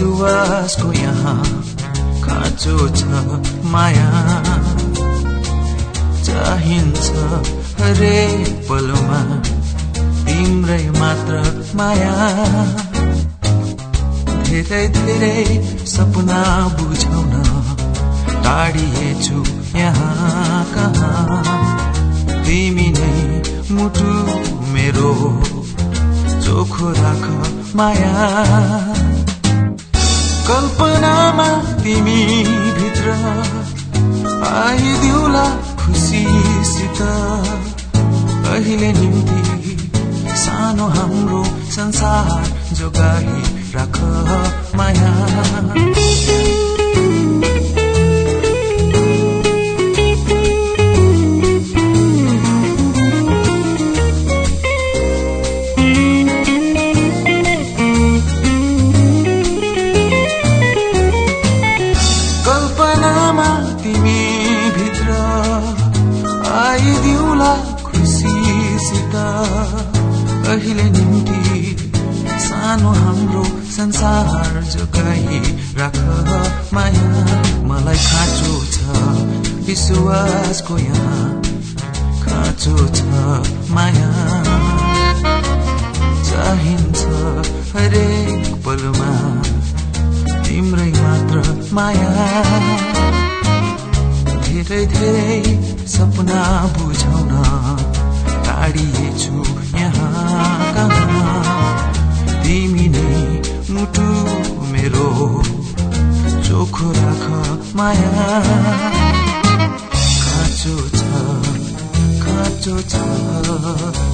विश्वासको यहाँ खाँचो छ माया। चाहिन्छ हरेक पलमा तिम्रै मात्र माया। धेरै धेरै सपना बुझाउन टाढिएछु यहाँ कहाँ। तिमी नै मुटु मेरो चोखो राख माया। कल्पनामा तिमी भित्र आइदिउला खुसीसित। अहिले निम्ति सानो हाम्रो संसार जोगाई राख माया। अहिले निम्ति सानो हाम्रो संसार जोगाई राख माया। मलाई खाँचो छ विश्वासको यहाँ खाँचो छ माया। चाहिन्छ हरेक पलमा तिम्रै मात्र माया। धेरै धेरै सपना बुझाउन टाढिएछु यहाँ कहाँ तिमी नै मुटु मेरो चोखो राख माया। खाँचो छ खाँचो छ।